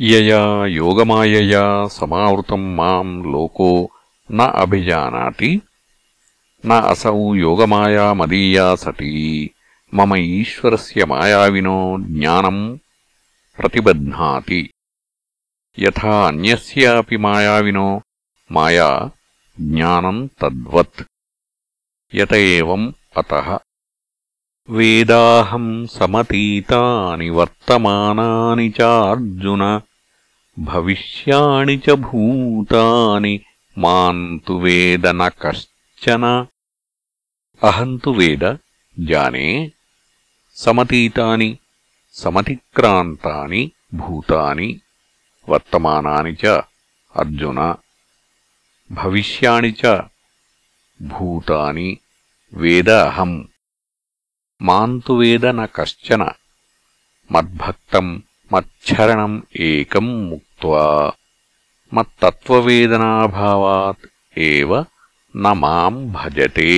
యయా యోగమాయయా సమావృతం మాం లోకో న అభిజానాతి. న అసౌ యోగమాయా మదీయా సతీ. మమ ఈశ్వరస్య మాయావినో జ్ఞానం ప్రతిబధ్నాతి. యథా అన్యస్యాపి మాయావినో మాయా జ్ఞానం తద్వత్. యత ఏవం అతః. వేదాహం సమతీతాని వర్తమానాని చార్జున భవిష్యాణి చ భూతాని మాంతు వేద న కశ్చన. అహంతు వేద జానే. సమతీతాని సమతిక్రాంతాని భూతాని వర్తమానాని చ అర్జున. భవిష్యాణి చ భూతాని వేద అహం మాం తు వేద న కశ్చన మద్భక్తం మచ్చరణం ఏకం ముక్త్వా మత్తత్వవేదనాభావాత్ ఏవ న మాం భజతే